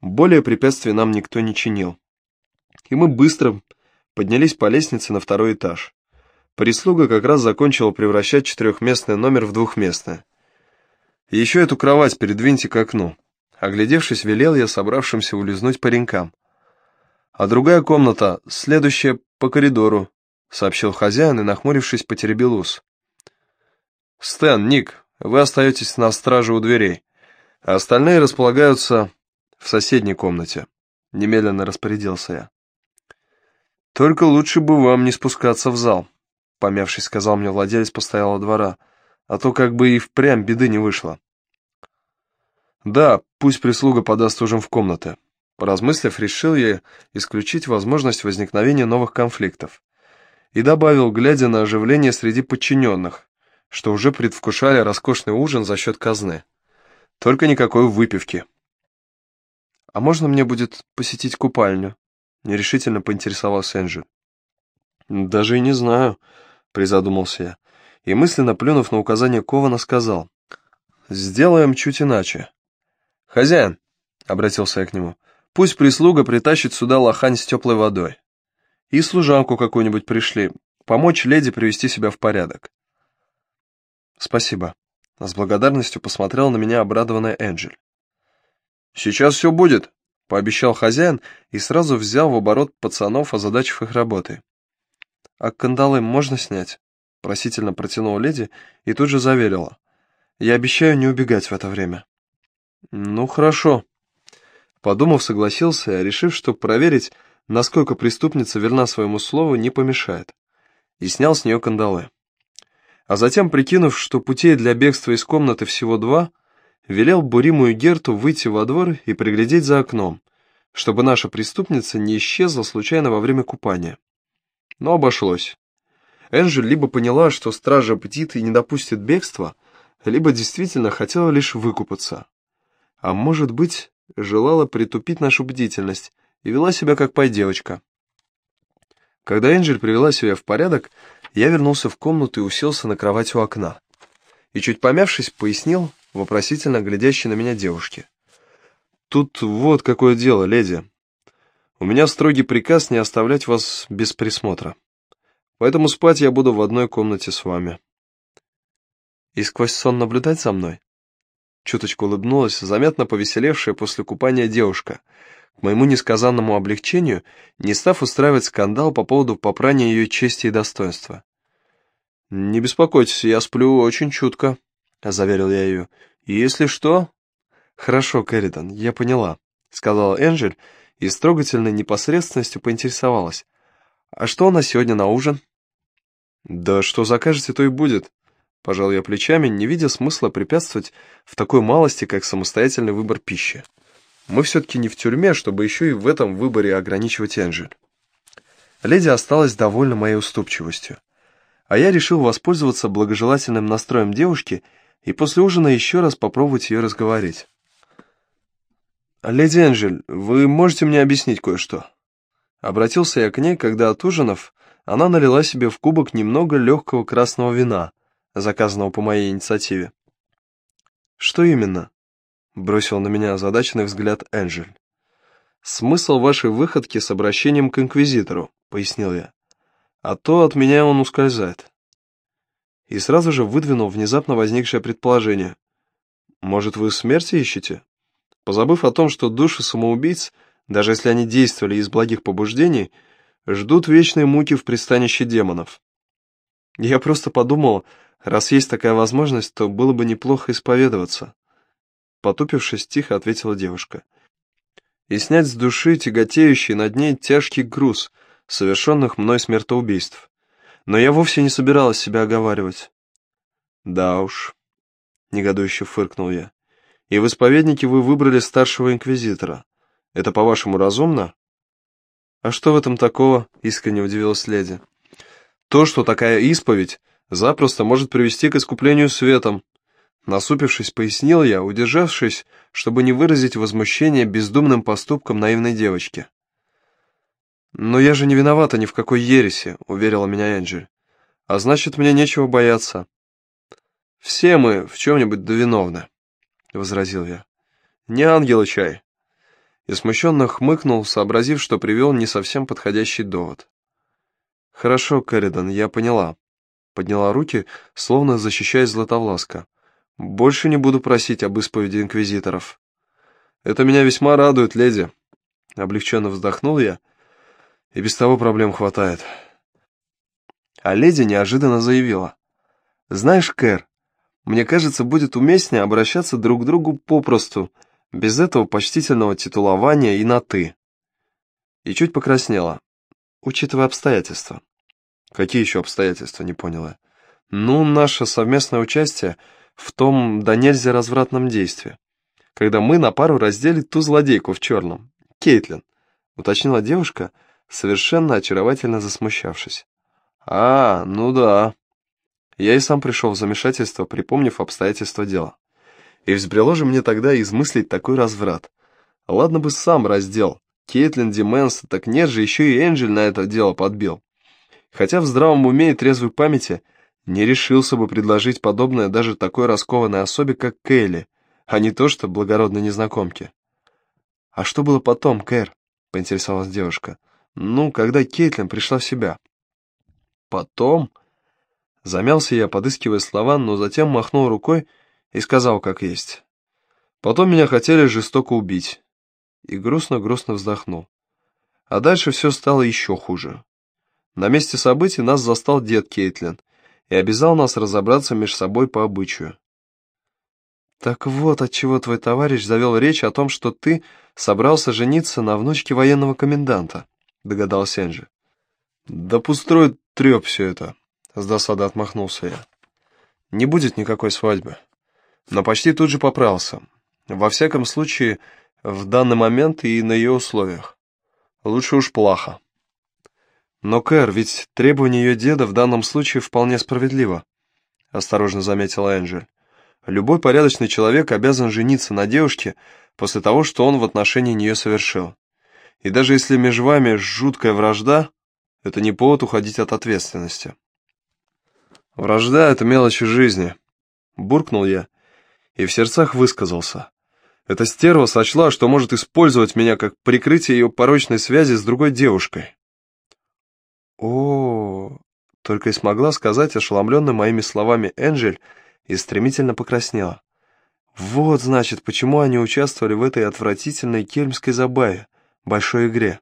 Более препятствий нам никто не чинил. И мы быстро поднялись по лестнице на второй этаж. Прислуга как раз закончила превращать четырехместный номер в двухместный. еще эту кровать передвиньте к окну. Оглядевшись, велел я собравшимся улизнуть паренькам. А другая комната, следующая по коридору, сообщил хозяин и, нахмурившись, потеребил ус. «Стэн, Ник, вы остаетесь на страже у дверей, а остальные располагаются в соседней комнате», — немедленно распорядился я. «Только лучше бы вам не спускаться в зал», — помявшись, сказал мне владелец постоялого двора, «а то как бы и впрямь беды не вышло». «Да, пусть прислуга подаст ужин в комнаты». Поразмыслив, решил я исключить возможность возникновения новых конфликтов. И добавил, глядя на оживление среди подчиненных, что уже предвкушали роскошный ужин за счет казны. Только никакой выпивки. «А можно мне будет посетить купальню?» — нерешительно поинтересовался Энджи. «Даже и не знаю», — призадумался я, и мысленно плюнув на указание Кована, сказал. «Сделаем чуть иначе. «Хозяин», — обратился я к нему, — «пусть прислуга притащит сюда лохань с теплой водой. И служанку какую-нибудь пришли, помочь леди привести себя в порядок». «Спасибо», — с благодарностью посмотрел на меня обрадованный Энджель. «Сейчас все будет», — пообещал хозяин и сразу взял в оборот пацанов, озадачив их работой. «А кандалы можно снять?» — просительно протянула леди и тут же заверила. «Я обещаю не убегать в это время». «Ну, хорошо». Подумав, согласился, решив, что проверить, насколько преступница верна своему слову, не помешает. И снял с нее кандалы. А затем, прикинув, что путей для бегства из комнаты всего два, велел Буриму и Герту выйти во двор и приглядеть за окном, чтобы наша преступница не исчезла случайно во время купания. Но обошлось. Энджель либо поняла, что стража аппетита не допустит бегства, либо действительно хотела лишь выкупаться а может быть, желала притупить нашу бдительность и вела себя как пай-девочка. Когда Энджель привела себя в порядок, я вернулся в комнату и уселся на кровать у окна. И чуть помявшись, пояснил, вопросительно глядящей на меня девушке. «Тут вот какое дело, леди. У меня строгий приказ не оставлять вас без присмотра. Поэтому спать я буду в одной комнате с вами». «И сквозь сон наблюдать за мной?» Чуточку улыбнулась, заметно повеселевшая после купания девушка, к моему несказанному облегчению, не став устраивать скандал по поводу попрания ее чести и достоинства. «Не беспокойтесь, я сплю очень чутко», — заверил я ее. «Если что...» «Хорошо, Кэрридон, я поняла», — сказала Энджель и с трогательной непосредственностью поинтересовалась. «А что у нас сегодня на ужин?» «Да что закажете, то и будет», Пожал я плечами, не видя смысла препятствовать в такой малости, как самостоятельный выбор пищи. Мы все-таки не в тюрьме, чтобы еще и в этом выборе ограничивать Энджель. Леди осталась довольна моей уступчивостью. А я решил воспользоваться благожелательным настроем девушки и после ужина еще раз попробовать ее разговорить. «Леди Энджель, вы можете мне объяснить кое-что?» Обратился я к ней, когда от ужинов она налила себе в кубок немного легкого красного вина, заказанного по моей инициативе. «Что именно?» — бросил на меня озадаченный взгляд Энджель. «Смысл вашей выходки с обращением к Инквизитору», — пояснил я. «А то от меня он ускользает». И сразу же выдвинул внезапно возникшее предположение. «Может, вы смерти ищете?» Позабыв о том, что души самоубийц, даже если они действовали из благих побуждений, ждут вечной муки в пристанище демонов. Я просто подумал, Раз есть такая возможность, то было бы неплохо исповедоваться. Потупившись, тихо ответила девушка. И снять с души тяготеющий над ней тяжкий груз совершенных мной смертоубийств. Но я вовсе не собиралась себя оговаривать. Да уж, негодующе фыркнул я. И в исповеднике вы выбрали старшего инквизитора. Это, по-вашему, разумно? А что в этом такого? Искренне удивилась леди. То, что такая исповедь запросто может привести к искуплению светом. Насупившись, пояснил я, удержавшись, чтобы не выразить возмущение бездумным поступком наивной девочки. «Но я же не виновата ни в какой ереси», — уверила меня Энджель. «А значит, мне нечего бояться». «Все мы в чем-нибудь довиновны», — возразил я. «Не ангелы чай». и смущенно хмыкнул, сообразив, что привел не совсем подходящий довод. «Хорошо, Кэрридан, я поняла», — подняла руки, словно защищаясь Златовласка. «Больше не буду просить об исповеди инквизиторов». «Это меня весьма радует, леди», — облегченно вздохнул я, — «и без того проблем хватает». А леди неожиданно заявила. «Знаешь, Кэр, мне кажется, будет уместнее обращаться друг к другу попросту, без этого почтительного титулования и на «ты». И чуть покраснела, учитывая обстоятельства. Какие еще обстоятельства, не поняла. Ну, наше совместное участие в том да нельзя развратном действии, когда мы на пару раздели ту злодейку в черном, Кейтлин, уточнила девушка, совершенно очаровательно засмущавшись. А, ну да. Я и сам пришел в замешательство, припомнив обстоятельства дела. И взбрело же мне тогда измыслить такой разврат. Ладно бы сам раздел. Кейтлин Дименс, так нет же, еще и Энджель на это дело подбил. Хотя в здравом уме и трезвой памяти не решился бы предложить подобное даже такой раскованной особе, как Кейли, а не то что благородной незнакомке. «А что было потом, Кэр?» — поинтересовалась девушка. «Ну, когда Кейтлин пришла в себя». «Потом?» Замялся я, подыскивая слова, но затем махнул рукой и сказал, как есть. Потом меня хотели жестоко убить. И грустно-грустно вздохнул. А дальше все стало еще хуже. На месте событий нас застал дед Кейтлин и обязал нас разобраться между собой по обычаю. «Так вот, отчего твой товарищ завел речь о том, что ты собрался жениться на внучке военного коменданта», — догадался Энджи. «Да пустроит треп все это», — с досадой отмахнулся я. «Не будет никакой свадьбы». Но почти тут же поправился. Во всяком случае, в данный момент и на ее условиях. Лучше уж плохо. Но, Кэр, ведь требование ее деда в данном случае вполне справедливо, осторожно заметила Энджель. Любой порядочный человек обязан жениться на девушке после того, что он в отношении нее совершил. И даже если между вами жуткая вражда, это не повод уходить от ответственности. «Вражда — это мелочи жизни», — буркнул я и в сердцах высказался. Эта стерва сочла, что может использовать меня как прикрытие ее порочной связи с другой девушкой. О, только и смогла сказать ошеломленная моими словами Энджель и стремительно покраснела. Вот, значит, почему они участвовали в этой отвратительной кельмской забаве, большой игре.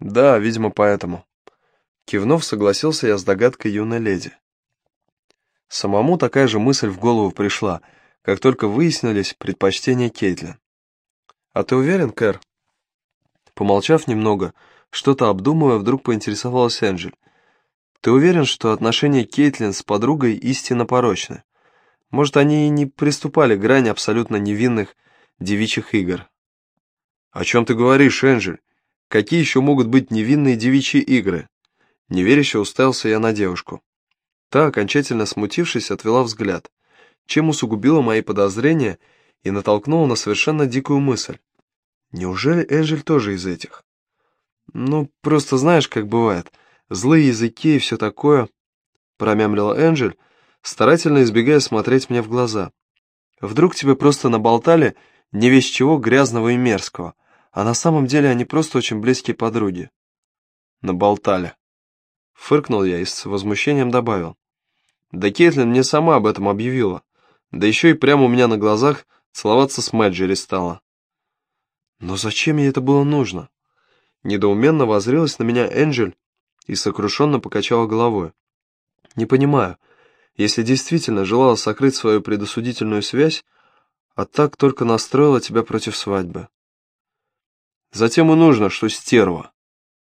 Да, видимо, поэтому. Кивнув, согласился я с догадкой юной леди. Самому такая же мысль в голову пришла, как только выяснились предпочтения Кейтлин. «А ты уверен, Кэр?» Помолчав немного, что-то обдумывая, вдруг поинтересовалась Энджель. «Ты уверен, что отношения Кейтлин с подругой истинно порочны? Может, они и не приступали к грани абсолютно невинных девичьих игр?» «О чем ты говоришь, Энджель? Какие еще могут быть невинные девичьи игры?» Неверяще уставился я на девушку. Та, окончательно смутившись, отвела взгляд, чем усугубила мои подозрения и натолкнула на совершенно дикую мысль. Неужели Энджель тоже из этих? Ну, просто знаешь, как бывает. Злые языки и все такое, промямлила Энджель, старательно избегая смотреть мне в глаза. Вдруг тебе просто наболтали не весь чего грязного и мерзкого, а на самом деле они просто очень близкие подруги. Наболтали. Фыркнул я и с возмущением добавил. Да Кейтлин мне сама об этом объявила. Да еще и прямо у меня на глазах целоваться с Мэджери стала. Но зачем ей это было нужно? Недоуменно возрилась на меня Энджель и сокрушенно покачала головой. Не понимаю, если действительно желала сокрыть свою предосудительную связь, а так только настроила тебя против свадьбы. Затем и нужно, что стерва,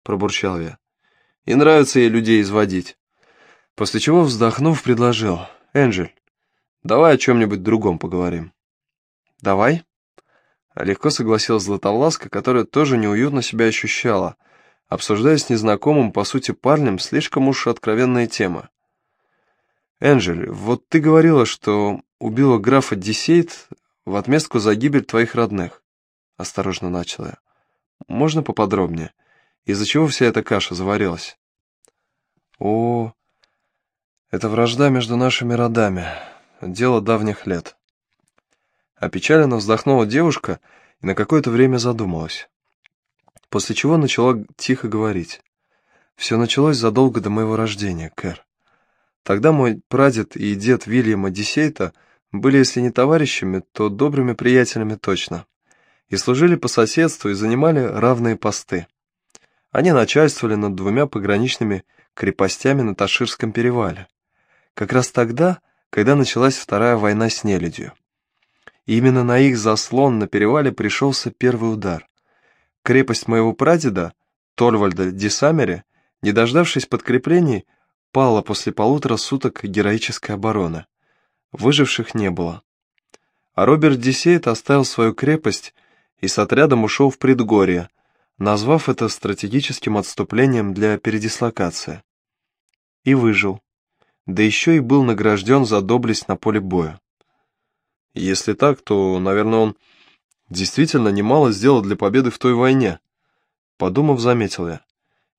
пробурчал я. И нравится ей людей изводить. После чего, вздохнув, предложил. «Энджель, давай о чем-нибудь другом поговорим». «Давай?» Легко согласилась Златовласка, которая тоже неуютно себя ощущала, обсуждая с незнакомым, по сути, парнем слишком уж откровенные темы. «Энджель, вот ты говорила, что убила графа Десейт в отместку за гибель твоих родных», — осторожно начала я. «Можно поподробнее? Из-за чего вся эта каша заварилась?» «О, это вражда между нашими родами. Дело давних лет. Опечаленно вздохнула девушка и на какое-то время задумалась. После чего начала тихо говорить. Все началось задолго до моего рождения, Кэр. Тогда мой прадед и дед Вильяма Дисейта были, если не товарищами, то добрыми приятелями точно. И служили по соседству и занимали равные посты. Они начальствовали над двумя пограничными крепостями на Таширском перевале. Как раз тогда, когда началась Вторая война с нелюдью. И именно на их заслон на перевале пришелся первый удар. Крепость моего прадеда, Торвальда Дисамери, не дождавшись подкреплений, пала после полутора суток героической обороны. Выживших не было. А Роберт Дисейт оставил свою крепость и с отрядом ушел в предгорье, назвав это стратегическим отступлением для передислокации. И выжил. Да еще и был награжден за доблесть на поле боя. Если так, то, наверное, он действительно немало сделал для победы в той войне. Подумав, заметил я.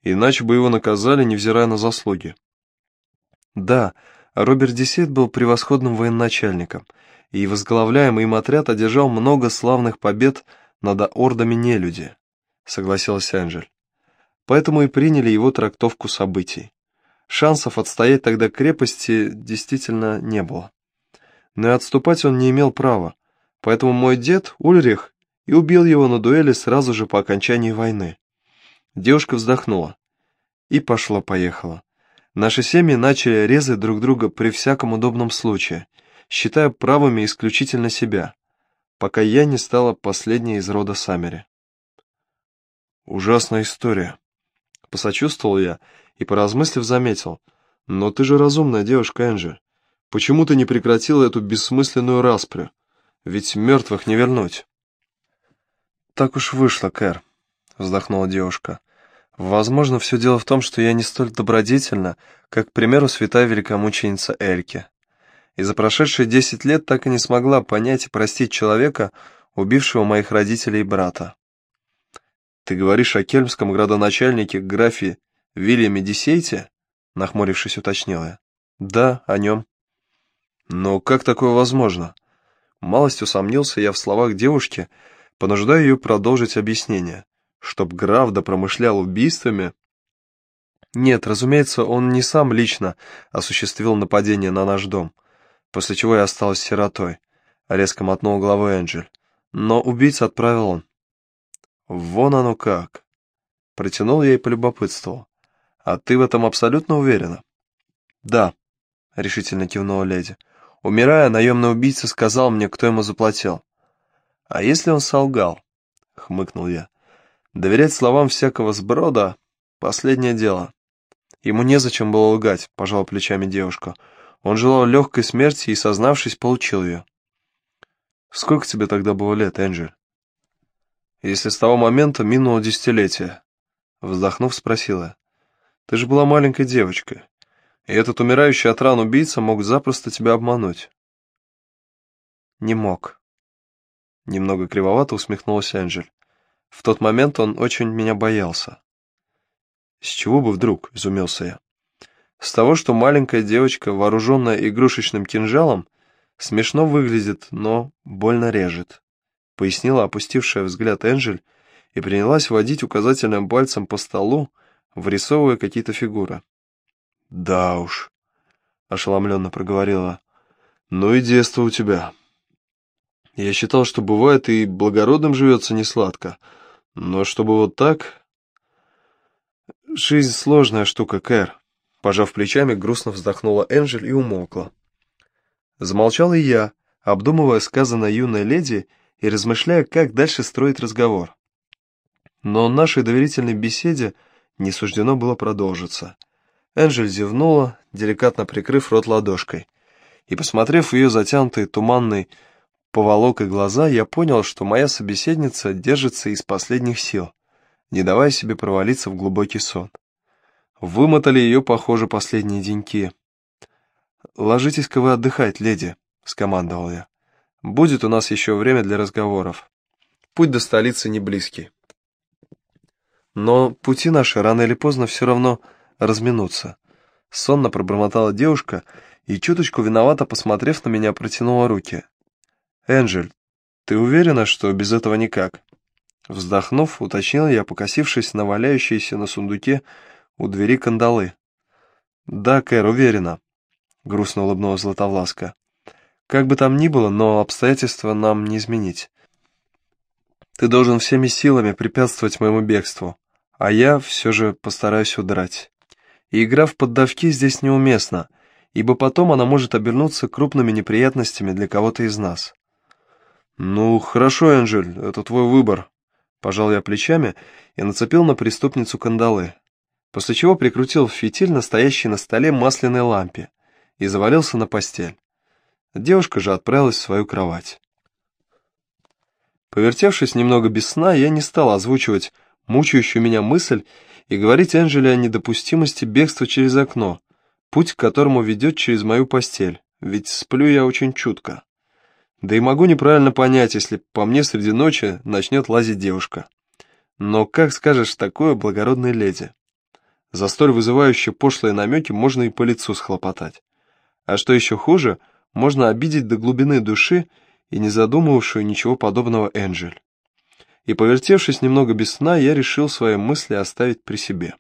Иначе бы его наказали, невзирая на заслуги. Да, Роберт Десет был превосходным военачальником, и возглавляемый им отряд одержал много славных побед над ордами нелюди, согласилась Энджель. Поэтому и приняли его трактовку событий. Шансов отстоять тогда крепости действительно не было. Но и отступать он не имел права, поэтому мой дед, Ульрих, и убил его на дуэли сразу же по окончании войны. Девушка вздохнула. И пошло-поехало. Наши семьи начали резать друг друга при всяком удобном случае, считая правыми исключительно себя, пока я не стала последней из рода Саммери. Ужасная история. Посочувствовал я и, поразмыслив, заметил. Но ты же разумная девушка, Энджи. Почему ты не прекратила эту бессмысленную распрю? Ведь мертвых не вернуть. Так уж вышло, Кэр, вздохнула девушка. Возможно, все дело в том, что я не столь добродетельна, как, к примеру, святая великомученица Эльки. И за прошедшие десять лет так и не смогла понять и простить человека, убившего моих родителей и брата. «Ты говоришь о кельмском градоначальнике графе Вильяме Дисейте?» Нахмурившись, уточнила я. «Да, о нем». «Но как такое возможно?» Малость усомнился я в словах девушки, понуждая ее продолжить объяснение чтоб граф да промышлял убийствами? Нет, разумеется, он не сам лично осуществил нападение на наш дом, после чего я осталась сиротой, резко мотнул головой Энджель. Но убийца отправил он. Вон оно как. Протянул я и полюбопытствовал. А ты в этом абсолютно уверена? Да, решительно кивнула леди. Умирая, наемный убийца сказал мне, кто ему заплатил. А если он солгал? Хмыкнул я. Доверять словам всякого сброда — последнее дело. Ему незачем было лгать, пожала плечами девушка. Он желал легкой смерти и, сознавшись, получил ее. Сколько тебе тогда было лет, Энджель? Если с того момента минуло десятилетие. Вздохнув, спросила. Ты же была маленькой девочкой, и этот умирающий от ран убийца мог запросто тебя обмануть. Не мог. Немного кривовато усмехнулась Энджель. В тот момент он очень меня боялся. «С чего бы вдруг?» — изумился я. «С того, что маленькая девочка, вооруженная игрушечным кинжалом, смешно выглядит, но больно режет», — пояснила опустившая взгляд Энджель и принялась водить указательным пальцем по столу, вырисовывая какие-то фигуры. «Да уж», — ошеломленно проговорила, — «ну и детство у тебя». Я считал, что бывает и благородным живется несладко, — но чтобы вот так... Жизнь сложная штука, Кэр. Пожав плечами, грустно вздохнула Энджель и умолкла. Замолчал и я, обдумывая сказанное юной леди и размышляя, как дальше строить разговор. Но нашей доверительной беседе не суждено было продолжиться. Энджель зевнула, деликатно прикрыв рот ладошкой, и, посмотрев в ее затянутые туманной поволокой глаза, я понял, что моя собеседница держится из последних сил, не давая себе провалиться в глубокий сон. Вымотали ее, похоже, последние деньки. «Ложитесь-ка вы отдыхать, леди», — скомандовал я. «Будет у нас еще время для разговоров. Путь до столицы не близкий. Но пути наши рано или поздно все равно разминутся». Сонно пробормотала девушка и, чуточку виновато посмотрев на меня, протянула руки. «Энджель, Ты уверена, что без этого никак? Вздохнув, уточнил я, покосившись на валяющиеся на сундуке у двери кандалы. Да, Кэр, уверена, грустно улыбнулась Златовласка. Как бы там ни было, но обстоятельства нам не изменить. Ты должен всеми силами препятствовать моему бегству, а я все же постараюсь удрать. И игра в поддавки здесь неуместна, ибо потом она может обернуться крупными неприятностями для кого-то из нас. «Ну, хорошо, Энджель, это твой выбор», — пожал я плечами и нацепил на преступницу кандалы, после чего прикрутил фитиль, настоящий на столе масляной лампе, и завалился на постель. Девушка же отправилась в свою кровать. Повертевшись немного без сна, я не стал озвучивать мучающую меня мысль и говорить Энджеле о недопустимости бегства через окно, путь к которому ведет через мою постель, ведь сплю я очень чутко. Да и могу неправильно понять, если по мне среди ночи начнет лазить девушка. Но как скажешь такое благородной леди? За столь вызывающие пошлые намеки можно и по лицу схлопотать. А что еще хуже — можно обидеть до глубины души и не задумывавшую ничего подобного Энджель. И повертевшись немного без сна, я решил свои мысли оставить при себе.